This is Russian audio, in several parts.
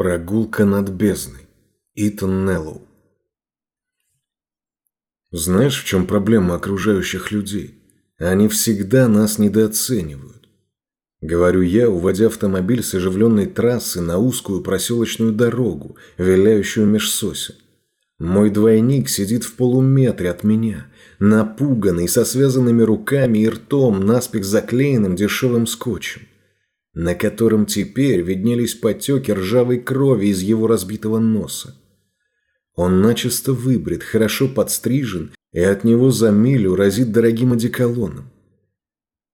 Прогулка над бездной. Итан Неллоу. Знаешь, в чем проблема окружающих людей? Они всегда нас недооценивают. Говорю я, уводя автомобиль с оживленной трассы на узкую проселочную дорогу, виляющую меж сосен. Мой двойник сидит в полуметре от меня, напуганный, со связанными руками и ртом, наспех заклеенным дешевым скотчем на котором теперь виднелись потеки ржавой крови из его разбитого носа. Он начисто выбрит, хорошо подстрижен, и от него за милю разит дорогим одеколоном.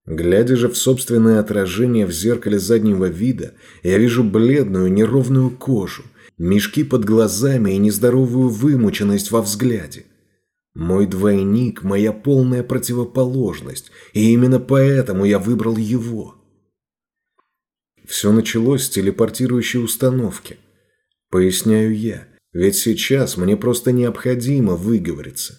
Глядя же в собственное отражение в зеркале заднего вида, я вижу бледную неровную кожу, мешки под глазами и нездоровую вымученность во взгляде. Мой двойник – моя полная противоположность, и именно поэтому я выбрал его. Все началось с телепортирующей установки. Поясняю я, ведь сейчас мне просто необходимо выговориться.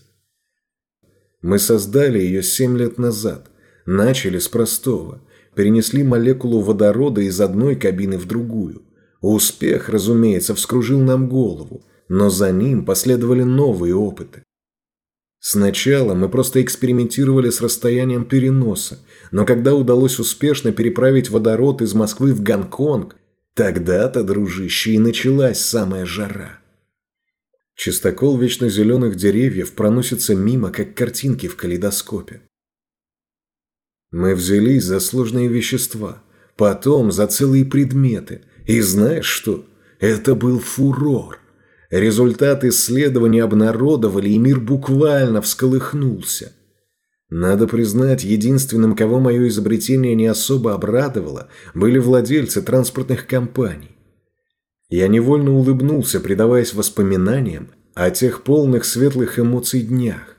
Мы создали ее семь лет назад. Начали с простого. Перенесли молекулу водорода из одной кабины в другую. Успех, разумеется, вскружил нам голову, но за ним последовали новые опыты. Сначала мы просто экспериментировали с расстоянием переноса, но когда удалось успешно переправить водород из Москвы в Гонконг, тогда-то, дружище, и началась самая жара. Чистокол вечно зеленых деревьев проносится мимо, как картинки в калейдоскопе. Мы взялись за сложные вещества, потом за целые предметы. И знаешь что? Это был фурор. Результат исследования обнародовали, и мир буквально всколыхнулся. Надо признать, единственным, кого мое изобретение не особо обрадовало, были владельцы транспортных компаний. Я невольно улыбнулся, предаваясь воспоминаниям о тех полных светлых эмоций днях.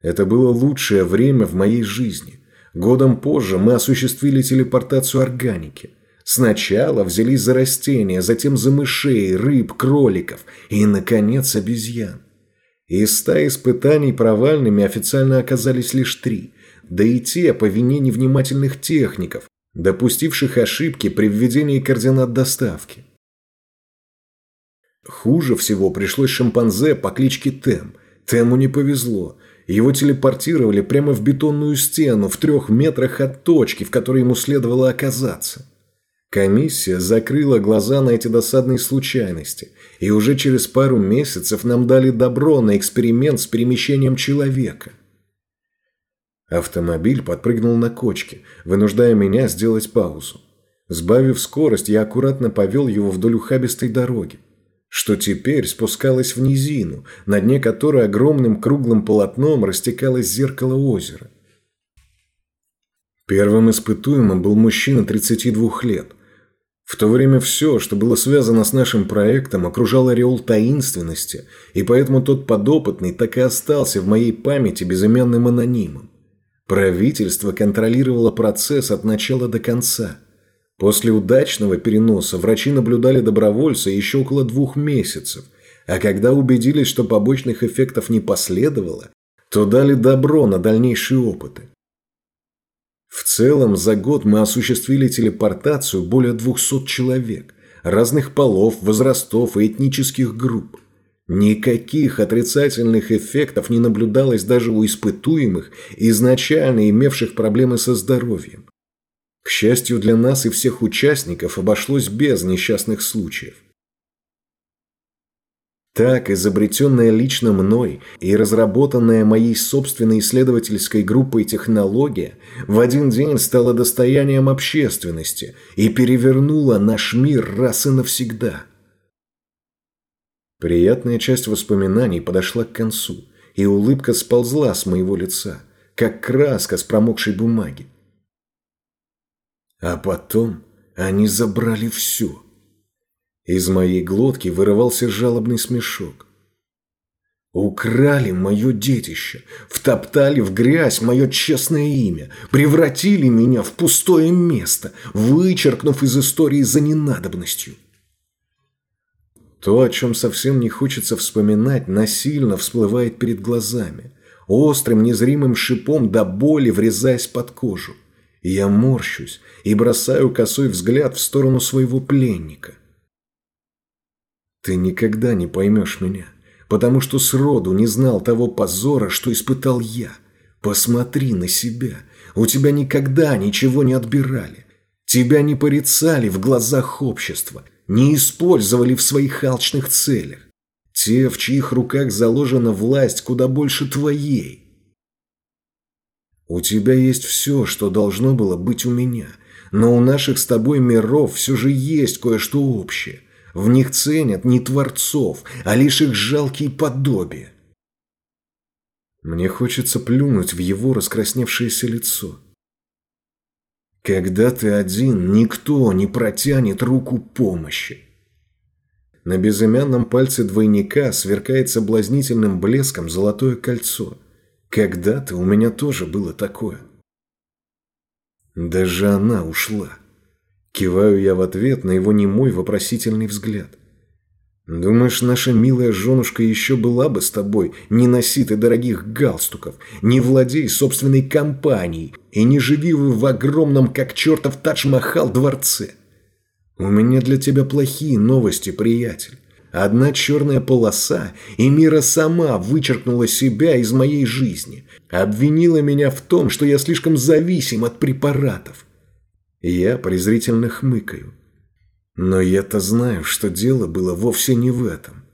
Это было лучшее время в моей жизни. Годом позже мы осуществили телепортацию органики – Сначала взялись за растения, затем за мышей, рыб, кроликов и, наконец, обезьян. Из ста испытаний провальными официально оказались лишь три, да и те по вине невнимательных техников, допустивших ошибки при введении координат доставки. Хуже всего пришлось шимпанзе по кличке Тем. Тему не повезло. Его телепортировали прямо в бетонную стену в трех метрах от точки, в которой ему следовало оказаться. Комиссия закрыла глаза на эти досадные случайности, и уже через пару месяцев нам дали добро на эксперимент с перемещением человека. Автомобиль подпрыгнул на кочке, вынуждая меня сделать паузу. Сбавив скорость, я аккуратно повел его вдоль ухабистой дороги, что теперь спускалась в низину, на дне которой огромным круглым полотном растекалось зеркало озера. Первым испытуемым был мужчина 32 лет – в то время все, что было связано с нашим проектом, окружал ореол таинственности, и поэтому тот подопытный так и остался в моей памяти безымянным анонимом. Правительство контролировало процесс от начала до конца. После удачного переноса врачи наблюдали добровольца еще около двух месяцев, а когда убедились, что побочных эффектов не последовало, то дали добро на дальнейшие опыты. В целом за год мы осуществили телепортацию более 200 человек, разных полов, возрастов и этнических групп. Никаких отрицательных эффектов не наблюдалось даже у испытуемых, изначально имевших проблемы со здоровьем. К счастью для нас и всех участников обошлось без несчастных случаев. Так, изобретенная лично мной и разработанная моей собственной исследовательской группой технология в один день стала достоянием общественности и перевернула наш мир раз и навсегда. Приятная часть воспоминаний подошла к концу, и улыбка сползла с моего лица, как краска с промокшей бумаги. А потом они забрали все – из моей глотки вырывался жалобный смешок. Украли мое детище, втоптали в грязь мое честное имя, превратили меня в пустое место, вычеркнув из истории за ненадобностью. То, о чем совсем не хочется вспоминать, насильно всплывает перед глазами, острым незримым шипом до боли врезаясь под кожу. Я морщусь и бросаю косой взгляд в сторону своего пленника. Ты никогда не поймешь меня, потому что сроду не знал того позора, что испытал я. Посмотри на себя. У тебя никогда ничего не отбирали. Тебя не порицали в глазах общества, не использовали в своих алчных целях. Те, в чьих руках заложена власть куда больше твоей. У тебя есть все, что должно было быть у меня, но у наших с тобой миров все же есть кое-что общее. В них ценят не творцов, а лишь их жалкие подобия. Мне хочется плюнуть в его раскрасневшееся лицо. Когда ты один, никто не протянет руку помощи. На безымянном пальце двойника сверкает соблазнительным блеском золотое кольцо. Когда-то у меня тоже было такое. Даже она ушла. Киваю я в ответ на его немой вопросительный взгляд. Думаешь, наша милая женушка еще была бы с тобой, не носи ты дорогих галстуков, не владей собственной компанией и не живи вы в огромном, как чертов Тадж-Махал дворце? У меня для тебя плохие новости, приятель. Одна черная полоса, и Мира сама вычеркнула себя из моей жизни, обвинила меня в том, что я слишком зависим от препаратов. Я презрительно хмыкаю. Но я-то знаю, что дело было вовсе не в этом.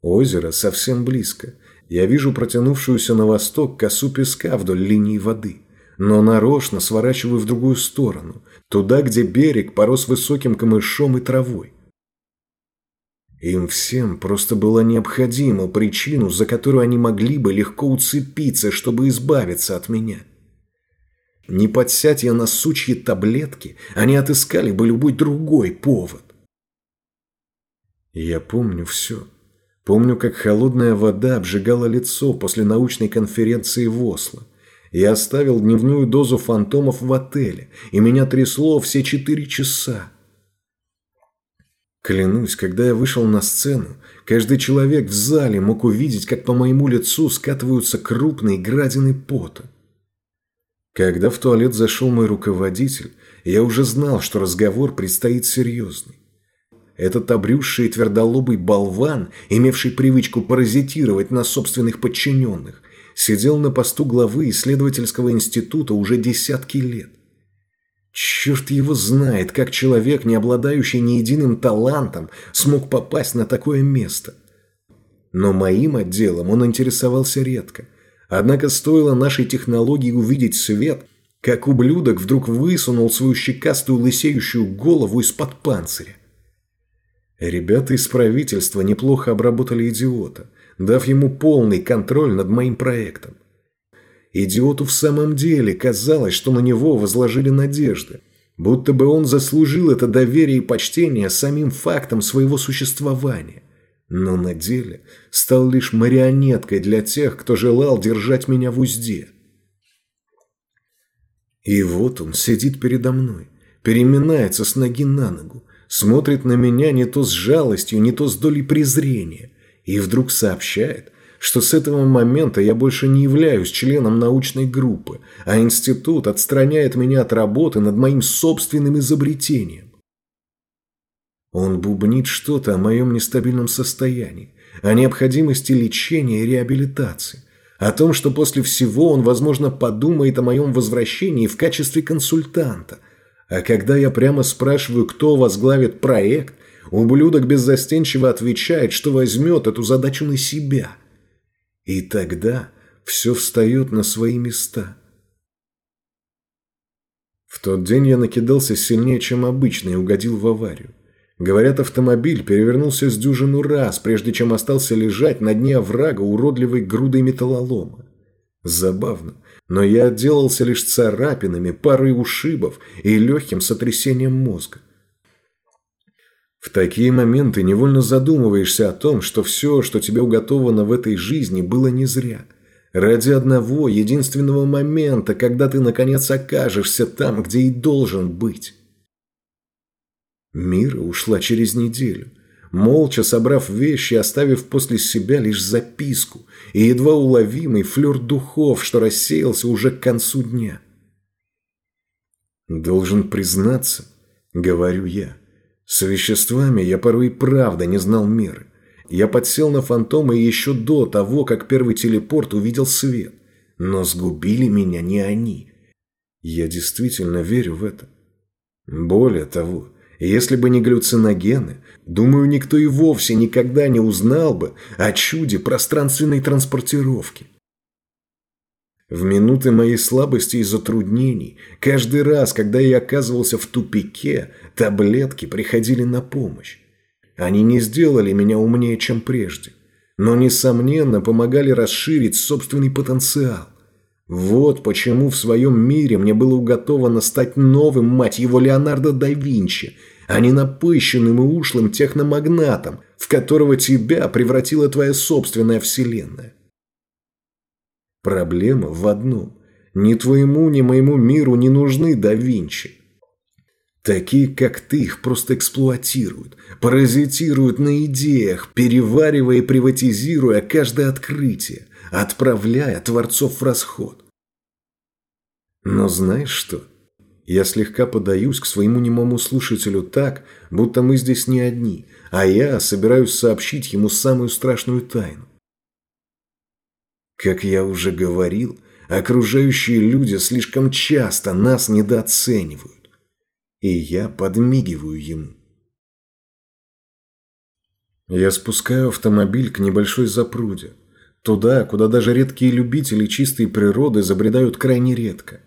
Озеро совсем близко. Я вижу протянувшуюся на восток косу песка вдоль линии воды. Но нарочно сворачиваю в другую сторону, туда, где берег порос высоким камышом и травой. Им всем просто была необходима причину, за которую они могли бы легко уцепиться, чтобы избавиться от меня. Не подсядь я на сучьи таблетки, они отыскали бы любой другой повод. Я помню все. Помню, как холодная вода обжигала лицо после научной конференции в Осло. Я оставил дневную дозу фантомов в отеле, и меня трясло все четыре часа. Клянусь, когда я вышел на сцену, каждый человек в зале мог увидеть, как по моему лицу скатываются крупные градины пота. Когда в туалет зашел мой руководитель, я уже знал, что разговор предстоит серьезный. Этот обрюзший твердолобый болван, имевший привычку паразитировать на собственных подчиненных, сидел на посту главы исследовательского института уже десятки лет. Черт его знает, как человек, не обладающий ни единым талантом, смог попасть на такое место. Но моим отделом он интересовался редко – Однако стоило нашей технологии увидеть свет, как ублюдок вдруг высунул свою щекастую лысеющую голову из-под панциря. Ребята из правительства неплохо обработали идиота, дав ему полный контроль над моим проектом. Идиоту в самом деле казалось, что на него возложили надежды, будто бы он заслужил это доверие и почтение самим фактом своего существования но на деле стал лишь марионеткой для тех, кто желал держать меня в узде. И вот он сидит передо мной, переминается с ноги на ногу, смотрит на меня не то с жалостью, не то с долей презрения, и вдруг сообщает, что с этого момента я больше не являюсь членом научной группы, а институт отстраняет меня от работы над моим собственным изобретением. Он бубнит что-то о моем нестабильном состоянии, о необходимости лечения и реабилитации, о том, что после всего он, возможно, подумает о моем возвращении в качестве консультанта. А когда я прямо спрашиваю, кто возглавит проект, ублюдок беззастенчиво отвечает, что возьмет эту задачу на себя. И тогда все встает на свои места. В тот день я накидался сильнее, чем обычно, и угодил в аварию. Говорят, автомобиль перевернулся с дюжину раз, прежде чем остался лежать на дне оврага уродливой грудой металлолома. Забавно, но я отделался лишь царапинами, парой ушибов и легким сотрясением мозга. В такие моменты невольно задумываешься о том, что все, что тебе уготовано в этой жизни, было не зря. Ради одного, единственного момента, когда ты наконец окажешься там, где и должен быть. Мира ушла через неделю, молча собрав вещи, оставив после себя лишь записку и едва уловимый флер духов, что рассеялся уже к концу дня. «Должен признаться», — говорю я, — С веществами я порой и правда не знал меры. Я подсел на фантома еще до того, как первый телепорт увидел свет. Но сгубили меня не они. Я действительно верю в это. Более того, если бы не галлюциногены, думаю, никто и вовсе никогда не узнал бы о чуде пространственной транспортировки. В минуты моей слабости и затруднений, каждый раз, когда я оказывался в тупике, таблетки приходили на помощь. Они не сделали меня умнее, чем прежде, но, несомненно, помогали расширить собственный потенциал. Вот почему в своем мире мне было уготовано стать новым, мать его, Леонардо да Винчи, а не напыщенным и ушлым техномагнатом, в которого тебя превратила твоя собственная вселенная. Проблема в одном. Ни твоему, ни моему миру не нужны да Винчи. Такие, как ты, их просто эксплуатируют, паразитируют на идеях, переваривая и приватизируя каждое открытие, отправляя творцов в расход. Но знаешь что? Я слегка подаюсь к своему немому слушателю так, будто мы здесь не одни, а я собираюсь сообщить ему самую страшную тайну. Как я уже говорил, окружающие люди слишком часто нас недооценивают. И я подмигиваю ему. Я спускаю автомобиль к небольшой запруде. Туда, куда даже редкие любители чистой природы забредают крайне редко.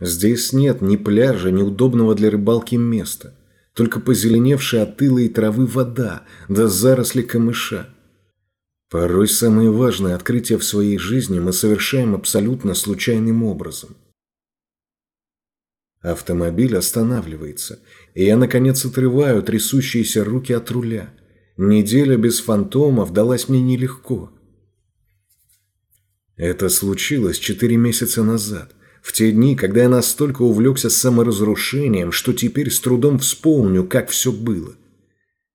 Здесь нет ни пляжа, ни удобного для рыбалки места. Только позеленевшая от тыла и травы вода, да заросли камыша. Порой самые важные открытия в своей жизни мы совершаем абсолютно случайным образом. Автомобиль останавливается, и я, наконец, отрываю трясущиеся руки от руля. Неделя без фантомов далась мне нелегко. Это случилось четыре месяца назад, в те дни, когда я настолько увлекся саморазрушением, что теперь с трудом вспомню, как все было.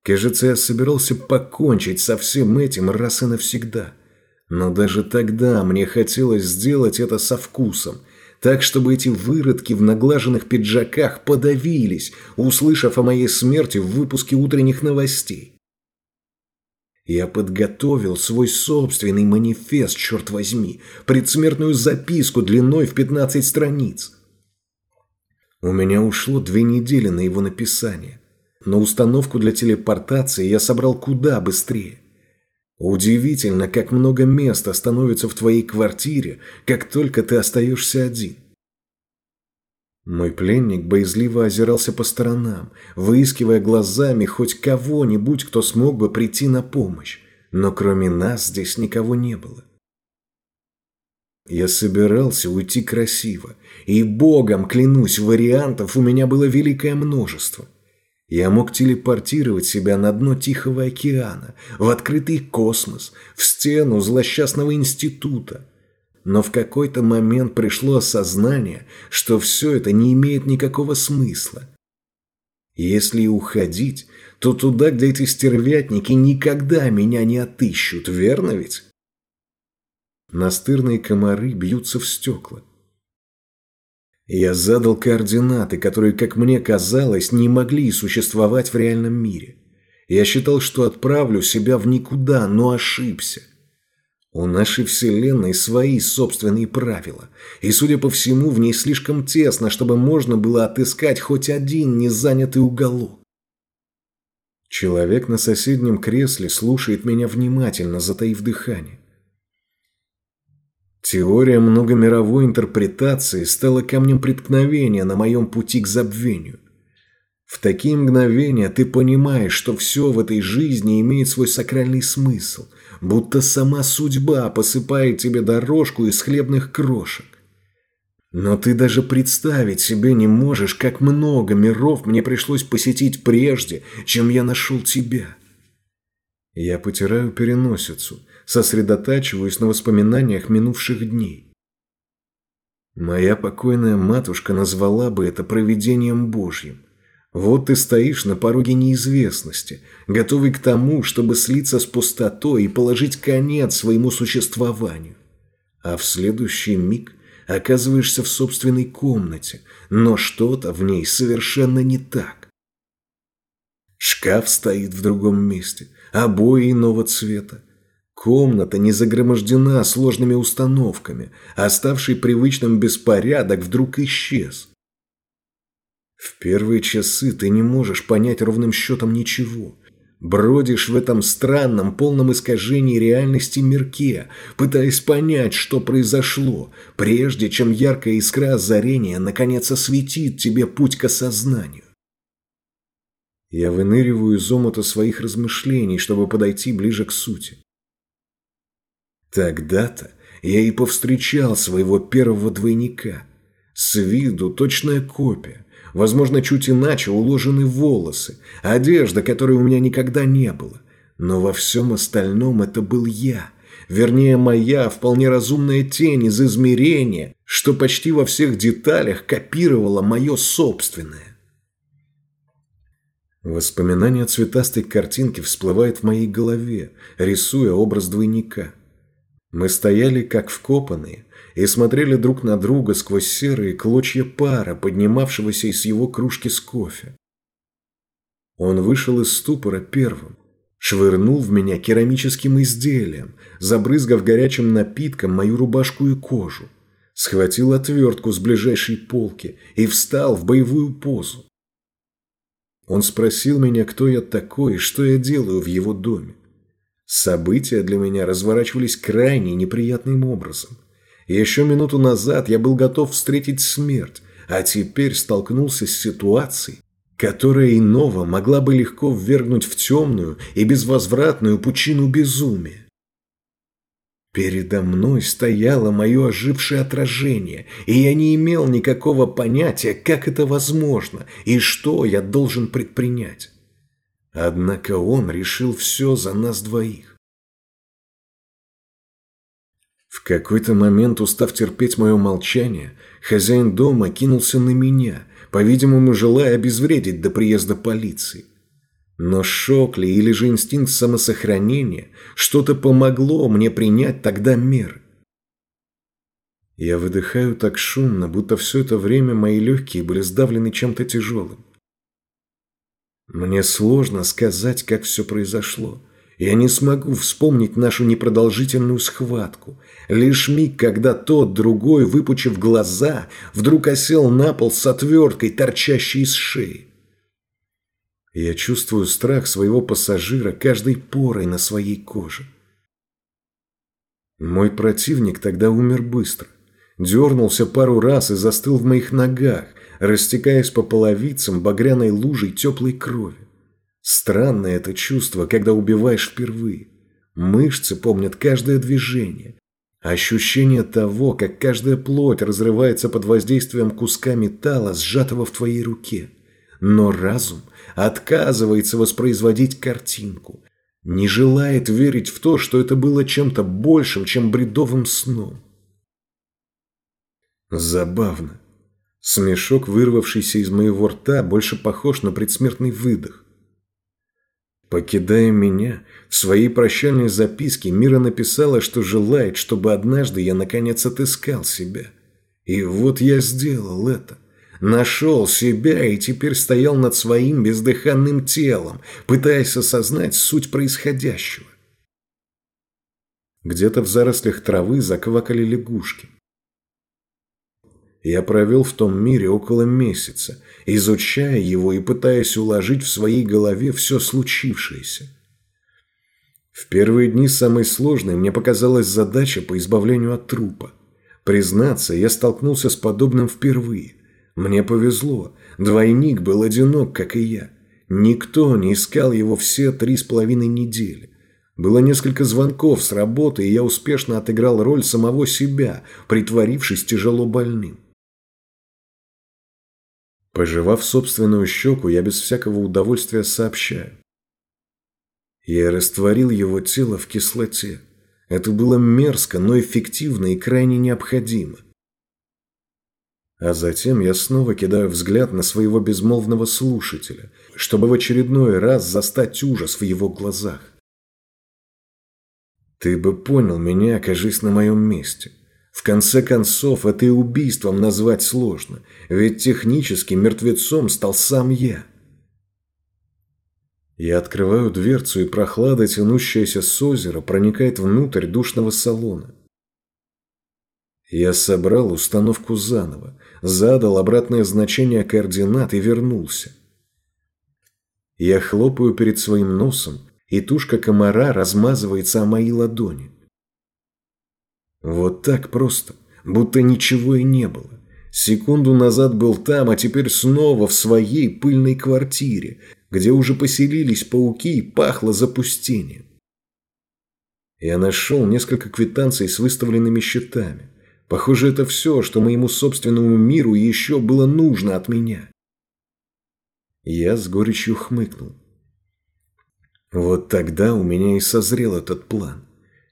Кажется, я собирался покончить со всем этим раз и навсегда. Но даже тогда мне хотелось сделать это со вкусом, так, чтобы эти выродки в наглаженных пиджаках подавились, услышав о моей смерти в выпуске утренних новостей. Я подготовил свой собственный манифест, черт возьми, предсмертную записку длиной в 15 страниц. У меня ушло две недели на его написание – но установку для телепортации я собрал куда быстрее. Удивительно, как много места становится в твоей квартире, как только ты остаешься один. Мой пленник боязливо озирался по сторонам, выискивая глазами хоть кого-нибудь, кто смог бы прийти на помощь, но кроме нас здесь никого не было. Я собирался уйти красиво, и богом клянусь, вариантов у меня было великое множество – я мог телепортировать себя на дно Тихого океана, в открытый космос, в стену злосчастного института. Но в какой-то момент пришло осознание, что все это не имеет никакого смысла. Если уходить, то туда, где эти стервятники никогда меня не отыщут, верно ведь? Настырные комары бьются в стекла. Я задал координаты, которые, как мне казалось, не могли существовать в реальном мире. Я считал, что отправлю себя в никуда, но ошибся. У нашей Вселенной свои собственные правила, и, судя по всему, в ней слишком тесно, чтобы можно было отыскать хоть один незанятый уголок. Человек на соседнем кресле слушает меня внимательно, затаив дыхание. Теория многомировой интерпретации стала камнем преткновения на моем пути к забвению. В такие мгновения ты понимаешь, что все в этой жизни имеет свой сакральный смысл, будто сама судьба посыпает тебе дорожку из хлебных крошек. Но ты даже представить себе не можешь, как много миров мне пришлось посетить прежде, чем я нашел тебя. Я потираю переносицу, сосредотачиваюсь на воспоминаниях минувших дней. Моя покойная матушка назвала бы это провидением Божьим. Вот ты стоишь на пороге неизвестности, готовый к тому, чтобы слиться с пустотой и положить конец своему существованию. А в следующий миг оказываешься в собственной комнате, но что-то в ней совершенно не так. Шкаф стоит в другом месте, обои иного цвета. Комната не загромождена сложными установками, оставший привычным беспорядок вдруг исчез. В первые часы ты не можешь понять ровным счетом ничего. Бродишь в этом странном, полном искажении реальности мирке, пытаясь понять, что произошло, прежде чем яркая искра озарения наконец осветит тебе путь к осознанию. Я выныриваю из омута своих размышлений, чтобы подойти ближе к сути. Тогда-то я и повстречал своего первого двойника. С виду точная копия. Возможно, чуть иначе уложены волосы, одежда, которой у меня никогда не было. Но во всем остальном это был я. Вернее, моя вполне разумная тень из измерения, что почти во всех деталях копировала мое собственное. Воспоминание цветастой картинке всплывает в моей голове, рисуя образ двойника. Мы стояли как вкопанные и смотрели друг на друга сквозь серые клочья пара, поднимавшегося из его кружки с кофе. Он вышел из ступора первым, швырнул в меня керамическим изделием, забрызгав горячим напитком мою рубашку и кожу, схватил отвертку с ближайшей полки и встал в боевую позу. Он спросил меня, кто я такой и что я делаю в его доме. События для меня разворачивались крайне неприятным образом. Еще минуту назад я был готов встретить смерть, а теперь столкнулся с ситуацией, которая иного могла бы легко ввергнуть в темную и безвозвратную пучину безумия. Передо мной стояло мое ожившее отражение, и я не имел никакого понятия, как это возможно и что я должен предпринять. Однако он решил все за нас двоих. В какой-то момент, устав терпеть мое молчание, хозяин дома кинулся на меня, по-видимому, желая обезвредить до приезда полиции. Но шок ли или же инстинкт самосохранения что-то помогло мне принять тогда меры. Я выдыхаю так шумно, будто все это время мои легкие были сдавлены чем-то тяжелым. Мне сложно сказать, как все произошло. Я не смогу вспомнить нашу непродолжительную схватку. Лишь миг, когда тот, другой, выпучив глаза, вдруг осел на пол с отверткой, торчащей из шеи. Я чувствую страх своего пассажира каждой порой на своей коже. Мой противник тогда умер быстро. Дернулся пару раз и застыл в моих ногах, растекаясь по половицам багряной лужей теплой крови. Странное это чувство, когда убиваешь впервые. Мышцы помнят каждое движение. Ощущение того, как каждая плоть разрывается под воздействием куска металла, сжатого в твоей руке. Но разум отказывается воспроизводить картинку. Не желает верить в то, что это было чем-то большим, чем бредовым сном. Забавно. Смешок, вырвавшийся из моего рта, больше похож на предсмертный выдох. Покидая меня, в своей прощальной записке Мира написала, что желает, чтобы однажды я наконец отыскал себя. И вот я сделал это. Нашел себя и теперь стоял над своим бездыханным телом, пытаясь осознать суть происходящего. Где-то в зарослях травы заквакали лягушки. Я провел в том мире около месяца, изучая его и пытаясь уложить в своей голове все случившееся. В первые дни самой сложной мне показалась задача по избавлению от трупа. Признаться, я столкнулся с подобным впервые. Мне повезло, двойник был одинок, как и я. Никто не искал его все три с половиной недели. Было несколько звонков с работы, и я успешно отыграл роль самого себя, притворившись тяжело больным. Пожевав собственную щеку, я без всякого удовольствия сообщаю. Я растворил его тело в кислоте. Это было мерзко, но эффективно и крайне необходимо. А затем я снова кидаю взгляд на своего безмолвного слушателя, чтобы в очередной раз застать ужас в его глазах. Ты бы понял меня, окажись на моем месте. Конце концов, это и убийством назвать сложно, ведь технически мертвецом стал сам я. Я открываю дверцу, и прохлада, тянущаяся с озера, проникает внутрь душного салона. Я собрал установку заново, задал обратное значение координат и вернулся. Я хлопаю перед своим носом, и тушка комара размазывается о мои ладони. Вот так просто, будто ничего и не было. Секунду назад был там, а теперь снова в своей пыльной квартире, где уже поселились пауки и пахло запустением. Я нашел несколько квитанций с выставленными счетами. Похоже, это все, что моему собственному миру еще было нужно от меня. Я с горечью хмыкнул. Вот тогда у меня и созрел этот план.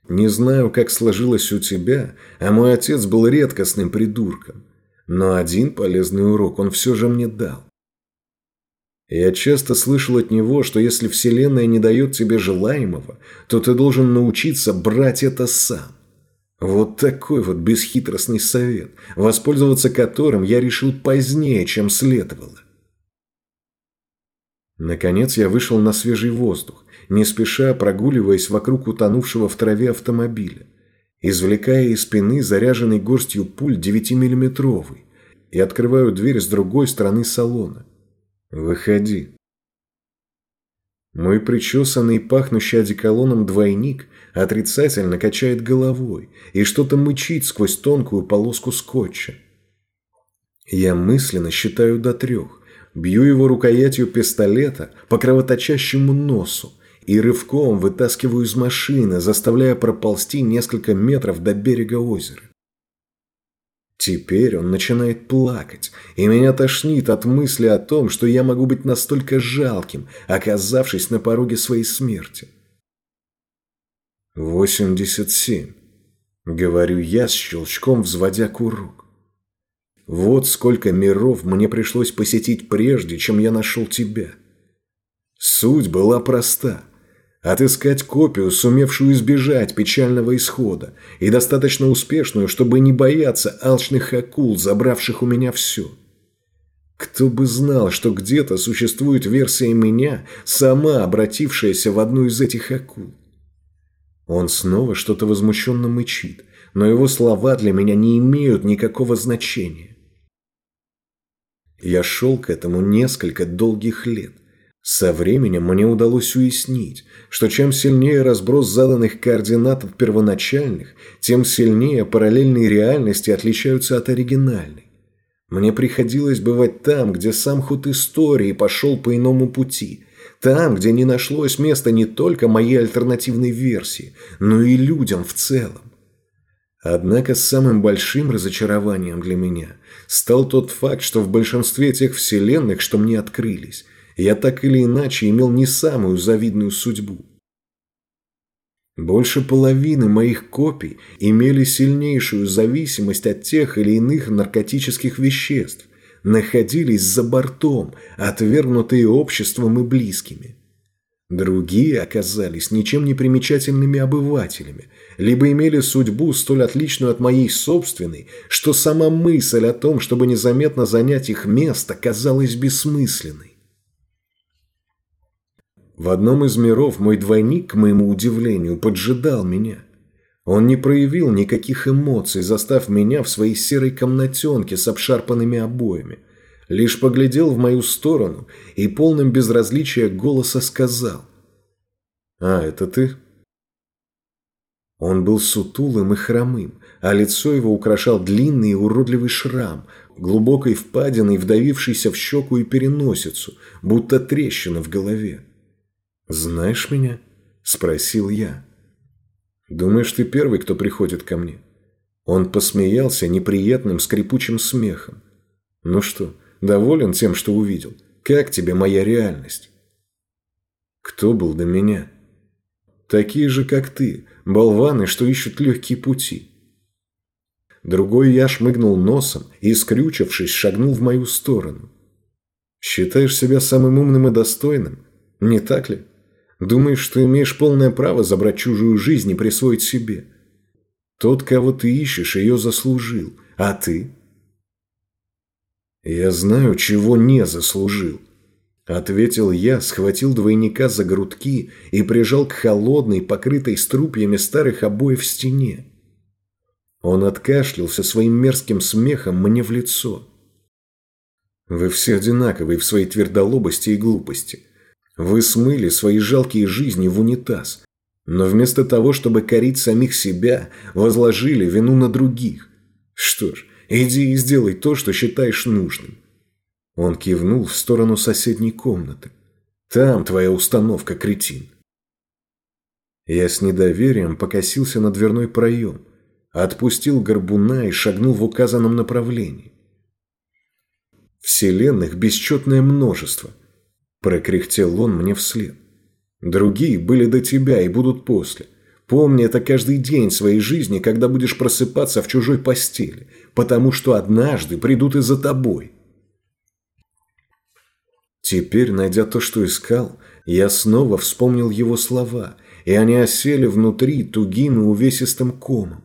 Не знаю, как сложилось у тебя, а мой отец был редкостным придурком. Но один полезный урок он все же мне дал. Я часто слышал от него, что если Вселенная не дает тебе желаемого, то ты должен научиться брать это сам. Вот такой вот бесхитростный совет, воспользоваться которым я решил позднее, чем следовало. Наконец я вышел на свежий воздух, не спеша прогуливаясь вокруг утонувшего в траве автомобиля, извлекая из спины заряженный горстью пуль 9-миллиметровый и открываю дверь с другой стороны салона. «Выходи». Мой причесанный, пахнущий одеколоном двойник отрицательно качает головой и что-то мычит сквозь тонкую полоску скотча. Я мысленно считаю до трех, Бью его рукоятью пистолета по кровоточащему носу и рывком вытаскиваю из машины, заставляя проползти несколько метров до берега озера. Теперь он начинает плакать, и меня тошнит от мысли о том, что я могу быть настолько жалким, оказавшись на пороге своей смерти. «Восемьдесят семь», — говорю я с щелчком, взводя курок. Вот сколько миров мне пришлось посетить прежде, чем я нашел тебя. Суть была проста. Отыскать копию, сумевшую избежать печального исхода, и достаточно успешную, чтобы не бояться алчных акул, забравших у меня все. Кто бы знал, что где-то существует версия меня, сама обратившаяся в одну из этих акул. Он снова что-то возмущенно мычит, но его слова для меня не имеют никакого значения. Я шел к этому несколько долгих лет. Со временем мне удалось уяснить, что чем сильнее разброс заданных координат от первоначальных, тем сильнее параллельные реальности отличаются от оригинальной. Мне приходилось бывать там, где сам ход истории пошел по иному пути, там, где не нашлось места не только моей альтернативной версии, но и людям в целом. Однако самым большим разочарованием для меня стал тот факт, что в большинстве тех вселенных, что мне открылись, я так или иначе имел не самую завидную судьбу. Больше половины моих копий имели сильнейшую зависимость от тех или иных наркотических веществ, находились за бортом, отвергнутые обществом и близкими. Другие оказались ничем не примечательными обывателями, либо имели судьбу столь отличную от моей собственной, что сама мысль о том, чтобы незаметно занять их место, казалась бессмысленной. В одном из миров мой двойник, к моему удивлению, поджидал меня. Он не проявил никаких эмоций, застав меня в своей серой комнатенке с обшарпанными обоями – лишь поглядел в мою сторону и полным безразличия голоса сказал. «А, это ты?» Он был сутулым и хромым, а лицо его украшал длинный и уродливый шрам, глубокой впадиной, вдавившийся в щеку и переносицу, будто трещина в голове. «Знаешь меня?» – спросил я. «Думаешь, ты первый, кто приходит ко мне?» Он посмеялся неприятным скрипучим смехом. «Ну что, Доволен тем, что увидел? Как тебе моя реальность? Кто был до меня? Такие же, как ты, болваны, что ищут легкие пути. Другой я шмыгнул носом и, скрючившись, шагнул в мою сторону. Считаешь себя самым умным и достойным? Не так ли? Думаешь, что имеешь полное право забрать чужую жизнь и присвоить себе? Тот, кого ты ищешь, ее заслужил, а ты? Я знаю, чего не заслужил. Ответил я, схватил двойника за грудки и прижал к холодной, покрытой струпьями старых обоев стене. Он откашлялся своим мерзким смехом мне в лицо. «Вы все одинаковые в своей твердолобости и глупости. Вы смыли свои жалкие жизни в унитаз, но вместо того, чтобы корить самих себя, возложили вину на других. Что ж, иди и сделай то, что считаешь нужным. Он кивнул в сторону соседней комнаты. «Там твоя установка, кретин!» Я с недоверием покосился на дверной проем, отпустил горбуна и шагнул в указанном направлении. «Вселенных бесчетное множество!» – прокряхтел он мне вслед. «Другие были до тебя и будут после. Помни это каждый день своей жизни, когда будешь просыпаться в чужой постели, потому что однажды придут и за тобой. Теперь, найдя то, что искал, я снова вспомнил его слова, и они осели внутри тугим и увесистым комом.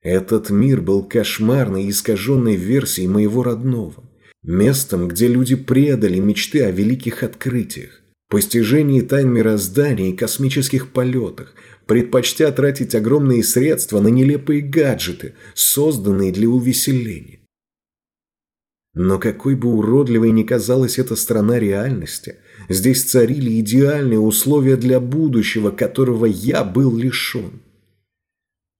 Этот мир был кошмарной и искаженной версией моего родного, местом, где люди предали мечты о великих открытиях, постижении тайн мироздания и космических полетах, предпочтя тратить огромные средства на нелепые гаджеты, созданные для увеселения. Но какой бы уродливой ни казалась эта страна реальности, здесь царили идеальные условия для будущего, которого я был лишен.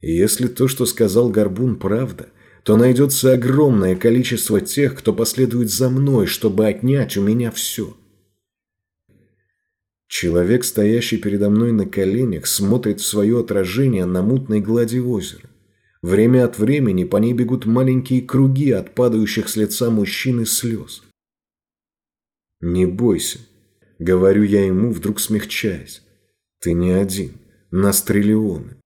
И если то, что сказал Горбун, правда, то найдется огромное количество тех, кто последует за мной, чтобы отнять у меня все. Человек, стоящий передо мной на коленях, смотрит в свое отражение на мутной глади озера. Время от времени по ней бегут маленькие круги от падающих с лица мужчины слез. «Не бойся», — говорю я ему, вдруг смягчаясь. «Ты не один, нас триллионы».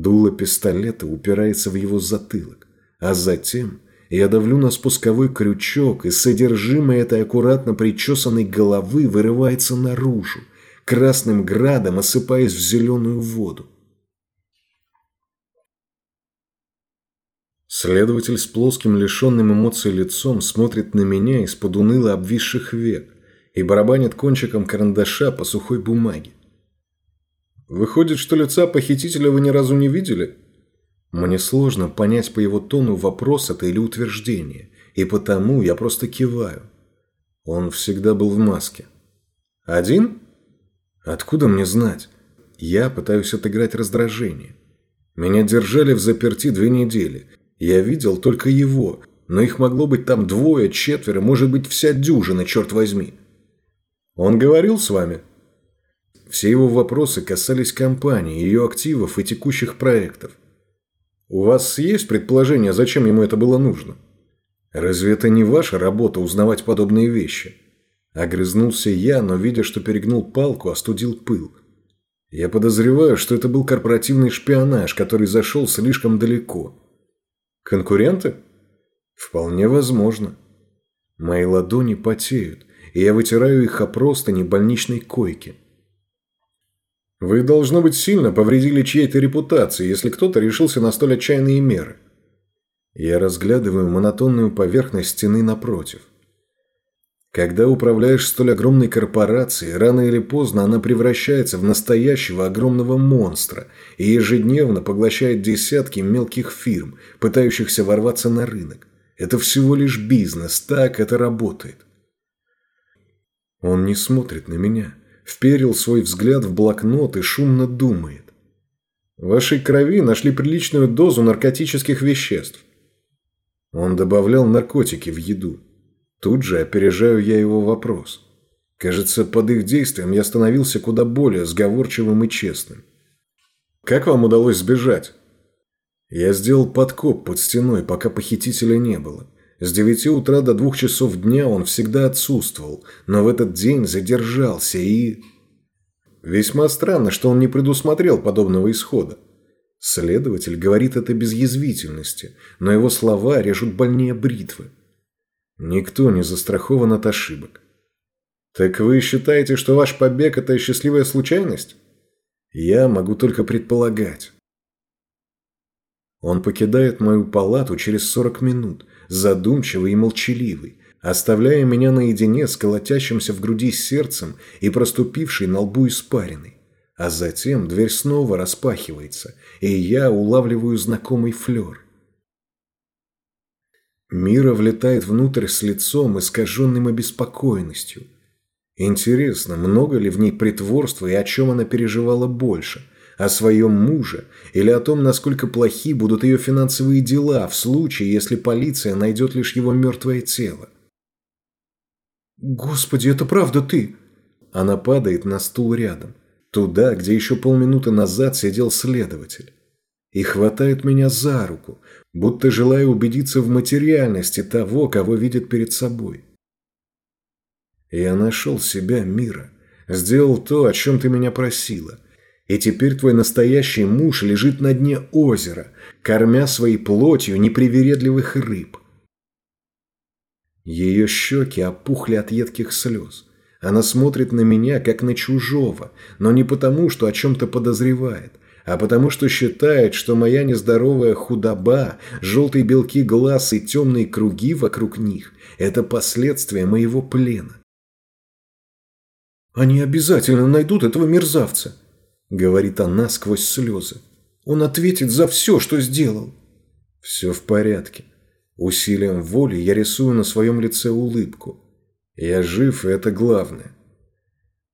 Дуло пистолета упирается в его затылок, а затем я давлю на спусковой крючок, и содержимое этой аккуратно причесанной головы вырывается наружу, красным градом осыпаясь в зеленую воду. Следователь с плоским, лишенным эмоций лицом смотрит на меня из-под уныло обвисших век и барабанит кончиком карандаша по сухой бумаге. «Выходит, что лица похитителя вы ни разу не видели?» Мне сложно понять по его тону, вопрос это или утверждение, и потому я просто киваю. Он всегда был в маске. «Один?» «Откуда мне знать?» Я пытаюсь отыграть раздражение. Меня держали в заперти две недели – я видел только его, но их могло быть там двое, четверо, может быть, вся дюжина, черт возьми. Он говорил с вами? Все его вопросы касались компании, ее активов и текущих проектов. У вас есть предположение, зачем ему это было нужно? Разве это не ваша работа узнавать подобные вещи? Огрызнулся я, но, видя, что перегнул палку, остудил пыл. Я подозреваю, что это был корпоративный шпионаж, который зашел слишком далеко. Конкуренты? Вполне возможно. Мои ладони потеют, и я вытираю их о простыни больничной койки. Вы, должно быть, сильно повредили чьей-то репутации, если кто-то решился на столь отчаянные меры. Я разглядываю монотонную поверхность стены напротив. Когда управляешь столь огромной корпорацией, рано или поздно она превращается в настоящего огромного монстра и ежедневно поглощает десятки мелких фирм, пытающихся ворваться на рынок. Это всего лишь бизнес, так это работает. Он не смотрит на меня, вперил свой взгляд в блокнот и шумно думает. В вашей крови нашли приличную дозу наркотических веществ. Он добавлял наркотики в еду. Тут же опережаю я его вопрос. Кажется, под их действием я становился куда более сговорчивым и честным. «Как вам удалось сбежать?» Я сделал подкоп под стеной, пока похитителя не было. С девяти утра до двух часов дня он всегда отсутствовал, но в этот день задержался и... Весьма странно, что он не предусмотрел подобного исхода. Следователь говорит это без язвительности, но его слова режут больнее бритвы. Никто не застрахован от ошибок. Так вы считаете, что ваш побег – это счастливая случайность? Я могу только предполагать. Он покидает мою палату через 40 минут, задумчивый и молчаливый, оставляя меня наедине с колотящимся в груди сердцем и проступившей на лбу испариной. А затем дверь снова распахивается, и я улавливаю знакомый флер. Мира влетает внутрь с лицом, искаженным обеспокоенностью. Интересно, много ли в ней притворства и о чем она переживала больше? О своем муже или о том, насколько плохи будут ее финансовые дела в случае, если полиция найдет лишь его мертвое тело? «Господи, это правда ты!» Она падает на стул рядом. Туда, где еще полминуты назад сидел следователь. И хватает меня за руку, будто желая убедиться в материальности того, кого видит перед собой. Я нашел себя, Мира. Сделал то, о чем ты меня просила. И теперь твой настоящий муж лежит на дне озера, кормя своей плотью непривередливых рыб. Ее щеки опухли от едких слез. Она смотрит на меня, как на чужого, но не потому, что о чем-то подозревает, а потому что считает, что моя нездоровая худоба, желтые белки глаз и темные круги вокруг них – это последствия моего плена. «Они обязательно найдут этого мерзавца», – говорит она сквозь слезы. «Он ответит за все, что сделал». «Все в порядке. Усилием воли я рисую на своем лице улыбку. Я жив, и это главное.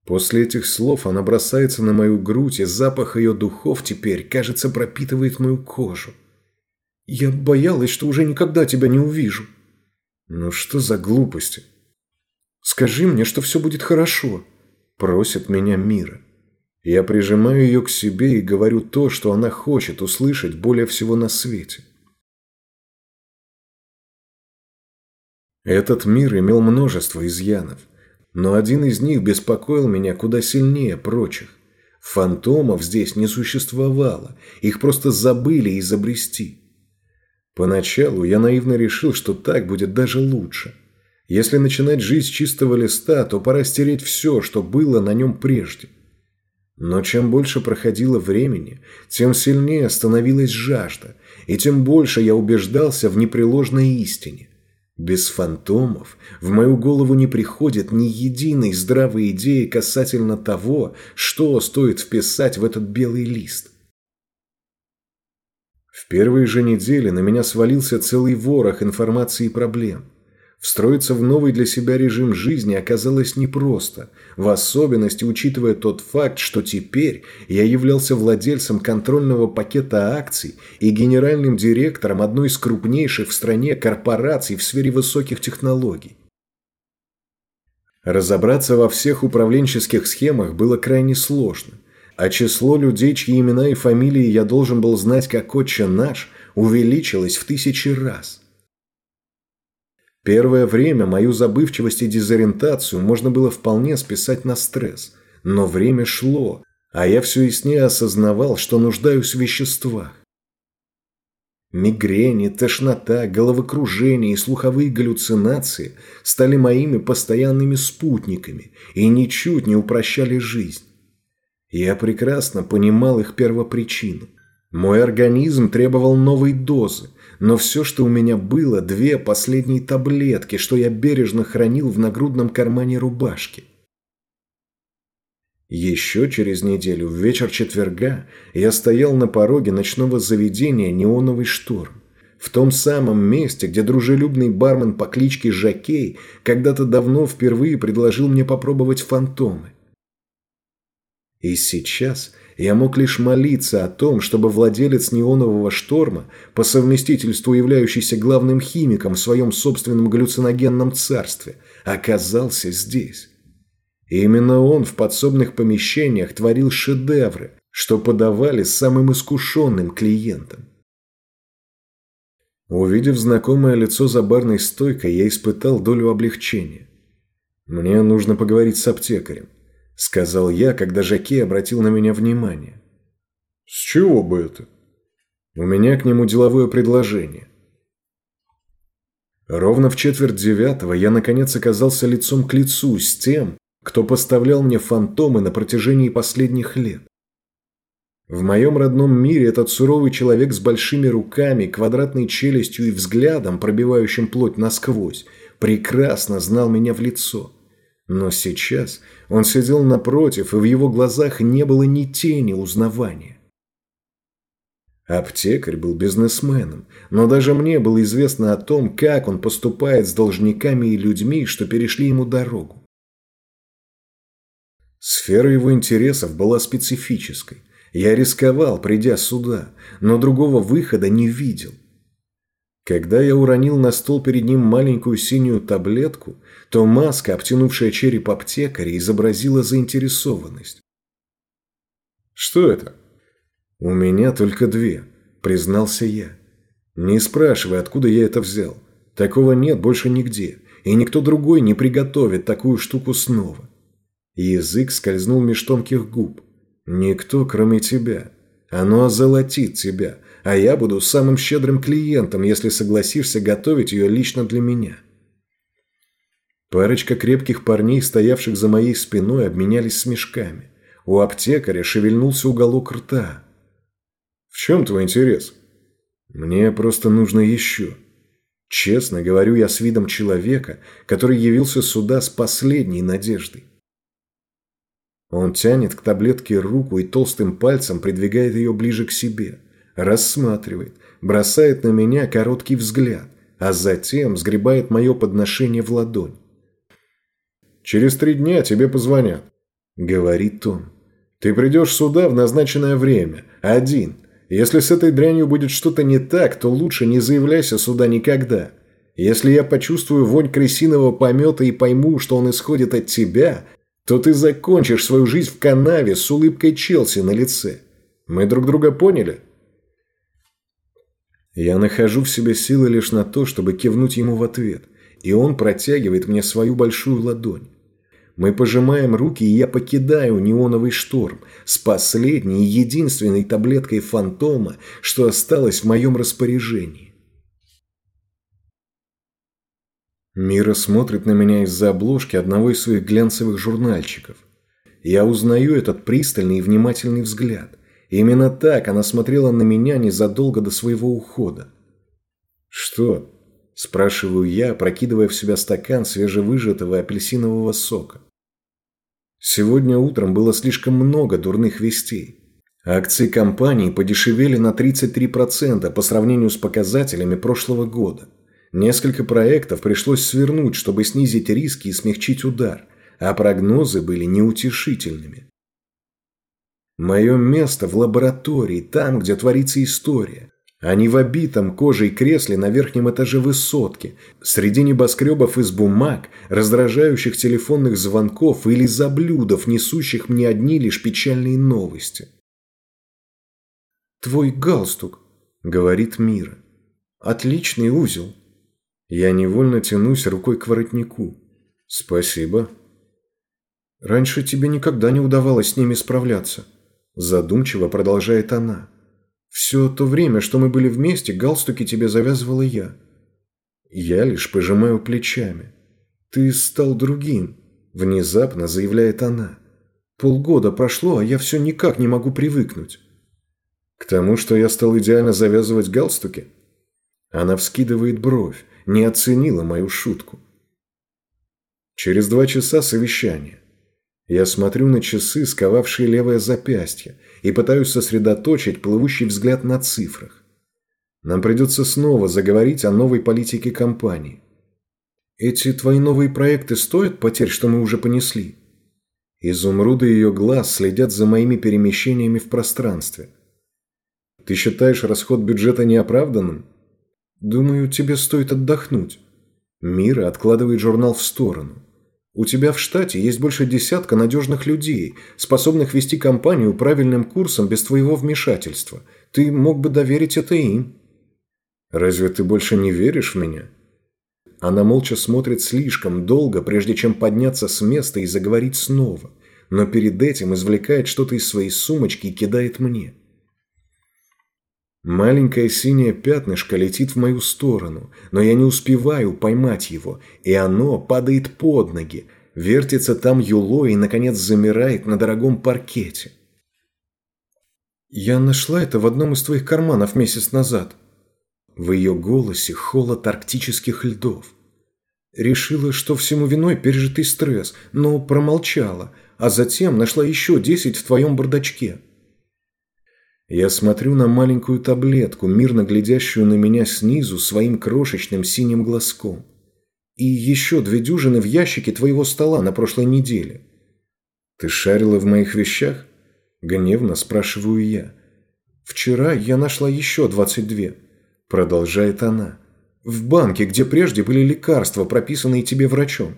После этих слов она бросается на мою грудь, и запах ее духов теперь, кажется, пропитывает мою кожу. Я боялась, что уже никогда тебя не увижу. Ну что за глупости? Скажи мне, что все будет хорошо, просит меня Мира. Я прижимаю ее к себе и говорю то, что она хочет услышать более всего на свете. Этот мир имел множество изъянов – но один из них беспокоил меня куда сильнее прочих. Фантомов здесь не существовало, их просто забыли изобрести. Поначалу я наивно решил, что так будет даже лучше. Если начинать жизнь с чистого листа, то пора стереть все, что было на нем прежде. Но чем больше проходило времени, тем сильнее становилась жажда, и тем больше я убеждался в непреложной истине. Без фантомов в мою голову не приходит ни единой здравой идеи касательно того, что стоит вписать в этот белый лист. В первые же недели на меня свалился целый ворох информации и проблем – Встроиться в новый для себя режим жизни оказалось непросто, в особенности учитывая тот факт, что теперь я являлся владельцем контрольного пакета акций и генеральным директором одной из крупнейших в стране корпораций в сфере высоких технологий. Разобраться во всех управленческих схемах было крайне сложно, а число людей, чьи имена и фамилии я должен был знать как отче наш, увеличилось в тысячи раз – Первое время мою забывчивость и дезориентацию можно было вполне списать на стресс. Но время шло, а я все яснее осознавал, что нуждаюсь в веществах. Мигрени, тошнота, головокружение и слуховые галлюцинации стали моими постоянными спутниками и ничуть не упрощали жизнь. Я прекрасно понимал их первопричину. Мой организм требовал новой дозы, но все, что у меня было, две последние таблетки, что я бережно хранил в нагрудном кармане рубашки. Еще через неделю, в вечер четверга, я стоял на пороге ночного заведения «Неоновый шторм». В том самом месте, где дружелюбный бармен по кличке Жакей когда-то давно впервые предложил мне попробовать фантомы. И сейчас я мог лишь молиться о том, чтобы владелец неонового шторма, по совместительству являющийся главным химиком в своем собственном галлюциногенном царстве, оказался здесь. И именно он в подсобных помещениях творил шедевры, что подавали самым искушенным клиентам. Увидев знакомое лицо за барной стойкой, я испытал долю облегчения. Мне нужно поговорить с аптекарем сказал я, когда Жаке обратил на меня внимание. С чего бы это? У меня к нему деловое предложение. Ровно в четверть девятого я наконец оказался лицом к лицу с тем, кто поставлял мне фантомы на протяжении последних лет. В моем родном мире этот суровый человек с большими руками, квадратной челюстью и взглядом, пробивающим плоть насквозь, прекрасно знал меня в лицо. Но сейчас он сидел напротив, и в его глазах не было ни тени узнавания. Аптекарь был бизнесменом, но даже мне было известно о том, как он поступает с должниками и людьми, что перешли ему дорогу. Сфера его интересов была специфической. Я рисковал, придя сюда, но другого выхода не видел. Когда я уронил на стол перед ним маленькую синюю таблетку, то маска, обтянувшая череп аптекаря, изобразила заинтересованность. «Что это?» «У меня только две», – признался я. «Не спрашивай, откуда я это взял. Такого нет больше нигде, и никто другой не приготовит такую штуку снова». Язык скользнул меж тонких губ. «Никто, кроме тебя. Оно озолотит тебя, а я буду самым щедрым клиентом, если согласишься готовить ее лично для меня». Парочка крепких парней, стоявших за моей спиной, обменялись смешками. У аптекаря шевельнулся уголок рта. В чем твой интерес? Мне просто нужно еще. Честно говорю я с видом человека, который явился сюда с последней надеждой. Он тянет к таблетке руку и толстым пальцем придвигает ее ближе к себе, рассматривает, бросает на меня короткий взгляд, а затем сгребает мое подношение в ладонь. «Через три дня тебе позвонят», — говорит он. «Ты придешь сюда в назначенное время, один, если с этой дрянью будет что-то не так, то лучше не заявляйся сюда никогда. Если я почувствую вонь крысиного помета и пойму, что он исходит от тебя, то ты закончишь свою жизнь в канаве с улыбкой Челси на лице. Мы друг друга поняли?» Я нахожу в себе силы лишь на то, чтобы кивнуть ему в ответ, и он протягивает мне свою большую ладонь. Мы пожимаем руки, и я покидаю неоновый шторм с последней и единственной таблеткой фантома, что осталось в моем распоряжении. Мира смотрит на меня из-за обложки одного из своих глянцевых журнальчиков. Я узнаю этот пристальный и внимательный взгляд. Именно так она смотрела на меня незадолго до своего ухода. «Что?» – спрашиваю я, прокидывая в себя стакан свежевыжатого апельсинового сока. Сегодня утром было слишком много дурных вестей. Акции компании подешевели на 33% по сравнению с показателями прошлого года. Несколько проектов пришлось свернуть, чтобы снизить риски и смягчить удар, а прогнозы были неутешительными. Мое место в лаборатории, там, где творится история а не в обитом кожей кресле на верхнем этаже высотки, среди небоскребов из бумаг, раздражающих телефонных звонков или заблюдов, несущих мне одни лишь печальные новости. «Твой галстук», — говорит Мира. «Отличный узел». Я невольно тянусь рукой к воротнику. «Спасибо». «Раньше тебе никогда не удавалось с ними справляться», — задумчиво продолжает она. Все то время, что мы были вместе, галстуки тебе завязывала я. Я лишь пожимаю плечами. Ты стал другим, внезапно заявляет она. Полгода прошло, а я все никак не могу привыкнуть. К тому, что я стал идеально завязывать галстуки? Она вскидывает бровь, не оценила мою шутку. Через два часа совещание. Я смотрю на часы, сковавшие левое запястье, и пытаюсь сосредоточить плывущий взгляд на цифрах. Нам придется снова заговорить о новой политике компании. Эти твои новые проекты стоят потерь, что мы уже понесли? Изумруды ее глаз следят за моими перемещениями в пространстве. Ты считаешь расход бюджета неоправданным? Думаю, тебе стоит отдохнуть. Мира откладывает журнал в сторону. У тебя в штате есть больше десятка надежных людей, способных вести компанию правильным курсом без твоего вмешательства. Ты мог бы доверить это им. Разве ты больше не веришь в меня? Она молча смотрит слишком долго, прежде чем подняться с места и заговорить снова, но перед этим извлекает что-то из своей сумочки и кидает мне. Маленькое синее пятнышко летит в мою сторону, но я не успеваю поймать его, и оно падает под ноги, вертится там юло и, наконец, замирает на дорогом паркете. «Я нашла это в одном из твоих карманов месяц назад». В ее голосе холод арктических льдов. Решила, что всему виной пережитый стресс, но промолчала, а затем нашла еще десять в твоем бардачке. Я смотрю на маленькую таблетку, мирно глядящую на меня снизу своим крошечным синим глазком. И еще две дюжины в ящике твоего стола на прошлой неделе. Ты шарила в моих вещах? Гневно спрашиваю я. Вчера я нашла еще двадцать две. Продолжает она. В банке, где прежде были лекарства, прописанные тебе врачом.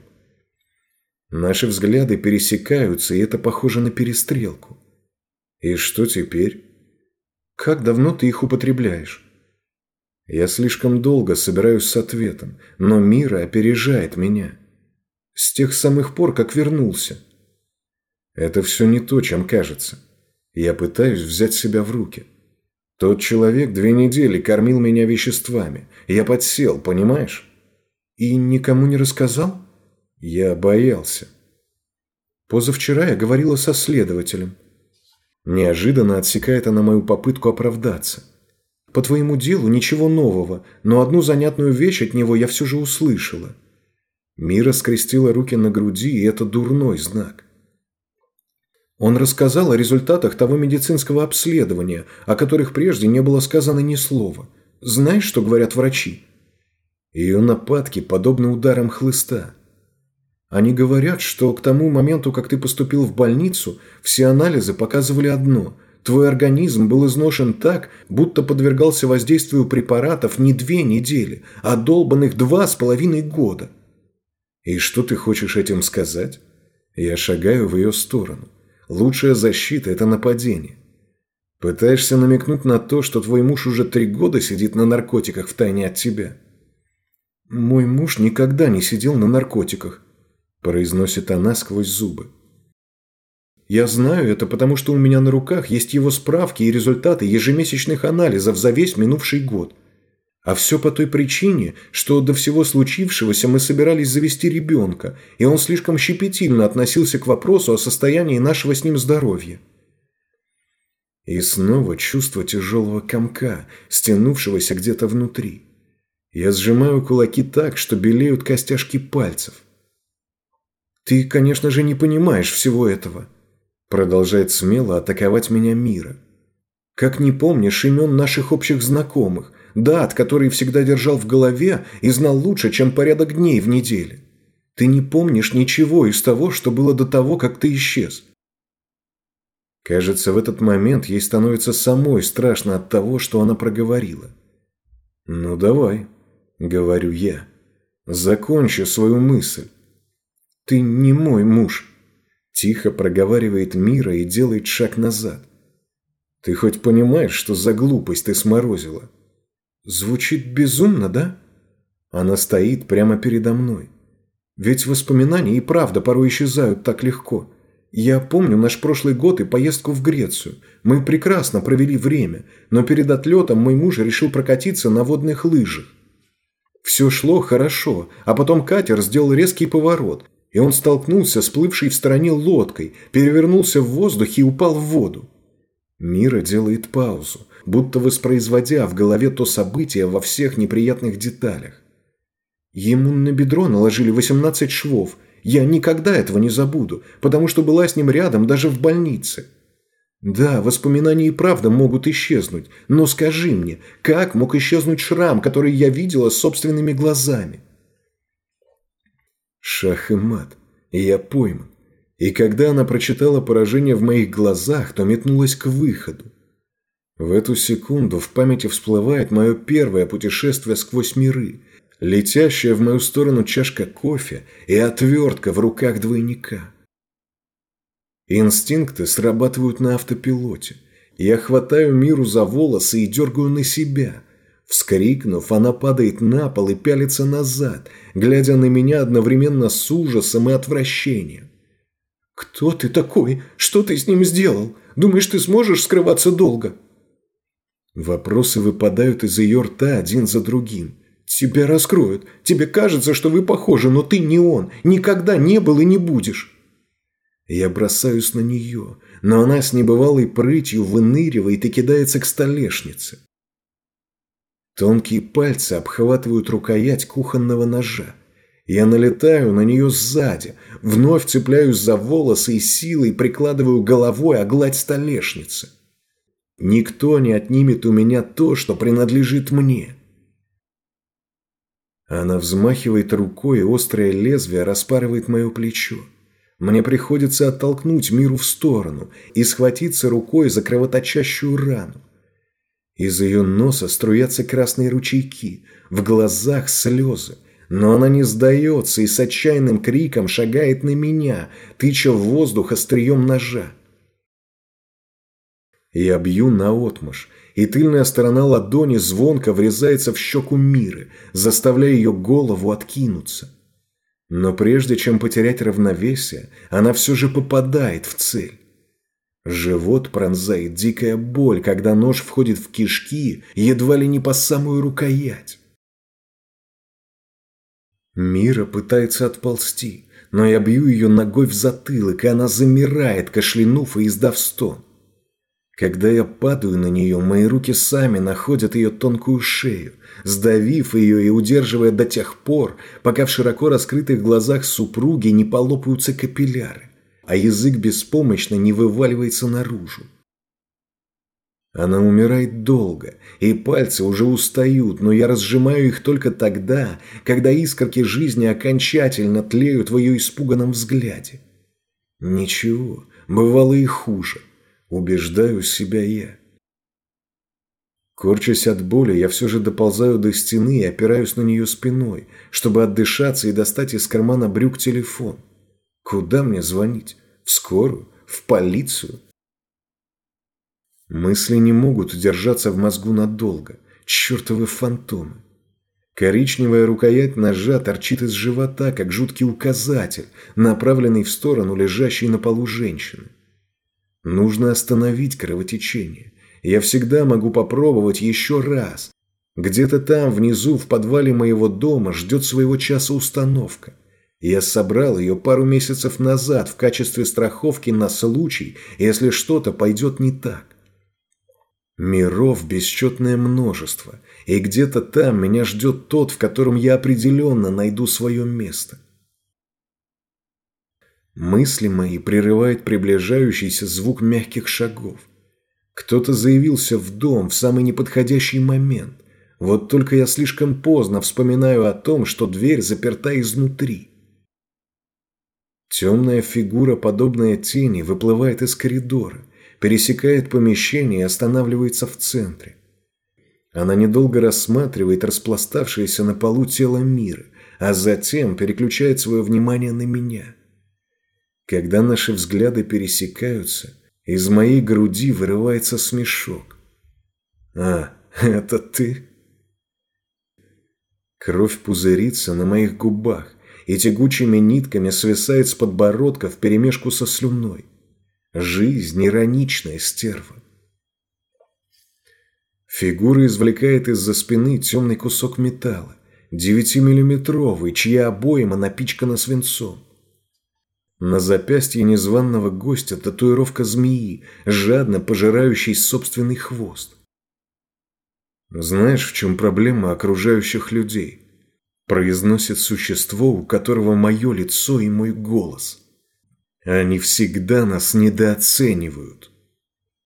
Наши взгляды пересекаются, и это похоже на перестрелку. И что теперь? Как давно ты их употребляешь? Я слишком долго собираюсь с ответом, но Мира опережает меня. С тех самых пор, как вернулся. Это все не то, чем кажется. Я пытаюсь взять себя в руки. Тот человек две недели кормил меня веществами. Я подсел, понимаешь? И никому не рассказал? Я боялся. Позавчера я говорила со следователем. Неожиданно отсекает она мою попытку оправдаться. По твоему делу ничего нового, но одну занятную вещь от него я все же услышала. Мира скрестила руки на груди, и это дурной знак. Он рассказал о результатах того медицинского обследования, о которых прежде не было сказано ни слова. Знаешь, что говорят врачи? Ее нападки подобны ударам хлыста. Они говорят, что к тому моменту, как ты поступил в больницу, все анализы показывали одно – Твой организм был изношен так, будто подвергался воздействию препаратов не две недели, а долбанных два с половиной года. И что ты хочешь этим сказать? Я шагаю в ее сторону. Лучшая защита – это нападение. Пытаешься намекнуть на то, что твой муж уже три года сидит на наркотиках в тайне от тебя? Мой муж никогда не сидел на наркотиках, произносит она сквозь зубы. Я знаю это, потому что у меня на руках есть его справки и результаты ежемесячных анализов за весь минувший год. А все по той причине, что до всего случившегося мы собирались завести ребенка, и он слишком щепетильно относился к вопросу о состоянии нашего с ним здоровья. И снова чувство тяжелого комка, стянувшегося где-то внутри. Я сжимаю кулаки так, что белеют костяшки пальцев. «Ты, конечно же, не понимаешь всего этого», – продолжает смело атаковать меня Мира. «Как не помнишь имен наших общих знакомых, дат, которые всегда держал в голове и знал лучше, чем порядок дней в неделе. Ты не помнишь ничего из того, что было до того, как ты исчез. Кажется, в этот момент ей становится самой страшно от того, что она проговорила. «Ну давай», — говорю я, — «закончи свою мысль». «Ты не мой муж», — тихо проговаривает Мира и делает шаг назад. «Ты хоть понимаешь, что за глупость ты сморозила?» Звучит безумно, да? Она стоит прямо передо мной. Ведь воспоминания и правда порой исчезают так легко. Я помню наш прошлый год и поездку в Грецию. Мы прекрасно провели время, но перед отлетом мой муж решил прокатиться на водных лыжах. Все шло хорошо, а потом катер сделал резкий поворот, и он столкнулся с плывшей в стороне лодкой, перевернулся в воздухе и упал в воду. Мира делает паузу, будто воспроизводя в голове то событие во всех неприятных деталях. Ему на бедро наложили 18 швов. Я никогда этого не забуду, потому что была с ним рядом даже в больнице. Да, воспоминания и правда могут исчезнуть, но скажи мне, как мог исчезнуть шрам, который я видела собственными глазами? Шах и мат, я пойман. И когда она прочитала поражение в моих глазах, то метнулась к выходу. В эту секунду в памяти всплывает мое первое путешествие сквозь миры, летящая в мою сторону чашка кофе и отвертка в руках двойника. Инстинкты срабатывают на автопилоте. Я хватаю миру за волосы и дергаю на себя. Вскрикнув, она падает на пол и пялится назад, глядя на меня одновременно с ужасом и отвращением. «Кто ты такой? Что ты с ним сделал? Думаешь, ты сможешь скрываться долго?» Вопросы выпадают из ее рта один за другим. «Тебя раскроют. Тебе кажется, что вы похожи, но ты не он. Никогда не был и не будешь». Я бросаюсь на нее, но она с небывалой прытью выныривает и кидается к столешнице. Тонкие пальцы обхватывают рукоять кухонного ножа. Я налетаю на нее сзади, вновь цепляюсь за волосы и силой прикладываю головой о гладь столешницы. Никто не отнимет у меня то, что принадлежит мне. Она взмахивает рукой, и острое лезвие распарывает мое плечо. Мне приходится оттолкнуть миру в сторону и схватиться рукой за кровоточащую рану. Из ее носа струятся красные ручейки, в глазах слезы, но она не сдается и с отчаянным криком шагает на меня, тыча в воздух острием ножа. Я бью наотмашь, и тыльная сторона ладони звонко врезается в щеку Миры, заставляя ее голову откинуться. Но прежде чем потерять равновесие, она все же попадает в цель. Живот пронзает дикая боль, когда нож входит в кишки, едва ли не по самую рукоять. Мира пытается отползти, но я бью ее ногой в затылок, и она замирает, кашлянув и издав стон. Когда я падаю на нее, мои руки сами находят ее тонкую шею, сдавив ее и удерживая до тех пор, пока в широко раскрытых глазах супруги не полопаются капилляры, а язык беспомощно не вываливается наружу. Она умирает долго, и пальцы уже устают, но я разжимаю их только тогда, когда искорки жизни окончательно тлеют в ее испуганном взгляде. Ничего, бывало и хуже. Убеждаю себя я. Корчась от боли, я все же доползаю до стены и опираюсь на нее спиной, чтобы отдышаться и достать из кармана брюк телефон. Куда мне звонить? В скорую? В полицию? Мысли не могут удержаться в мозгу надолго. Чертовы фантомы. Коричневая рукоять ножа торчит из живота, как жуткий указатель, направленный в сторону лежащей на полу женщины. Нужно остановить кровотечение. Я всегда могу попробовать еще раз. Где-то там, внизу, в подвале моего дома, ждет своего часа установка. Я собрал ее пару месяцев назад в качестве страховки на случай, если что-то пойдет не так. Миров бесчетное множество, и где-то там меня ждет тот, в котором я определенно найду свое место. Мысли мои прерывает приближающийся звук мягких шагов. Кто-то заявился в дом в самый неподходящий момент. Вот только я слишком поздно вспоминаю о том, что дверь заперта изнутри. Темная фигура, подобная тени, выплывает из коридора, пересекает помещение и останавливается в центре. Она недолго рассматривает распластавшееся на полу тело мира, а затем переключает свое внимание на меня – когда наши взгляды пересекаются, из моей груди вырывается смешок. «А, это ты?» Кровь пузырится на моих губах и тягучими нитками свисает с подбородка вперемешку со слюной. Жизнь – ироничная стерва. Фигура извлекает из-за спины темный кусок металла, девятимиллиметровый, чья обойма напичкана свинцом. На запястье незваного гостя татуировка змеи, жадно пожирающей собственный хвост. «Знаешь, в чем проблема окружающих людей?» Произносит существо, у которого мое лицо и мой голос. Они всегда нас недооценивают.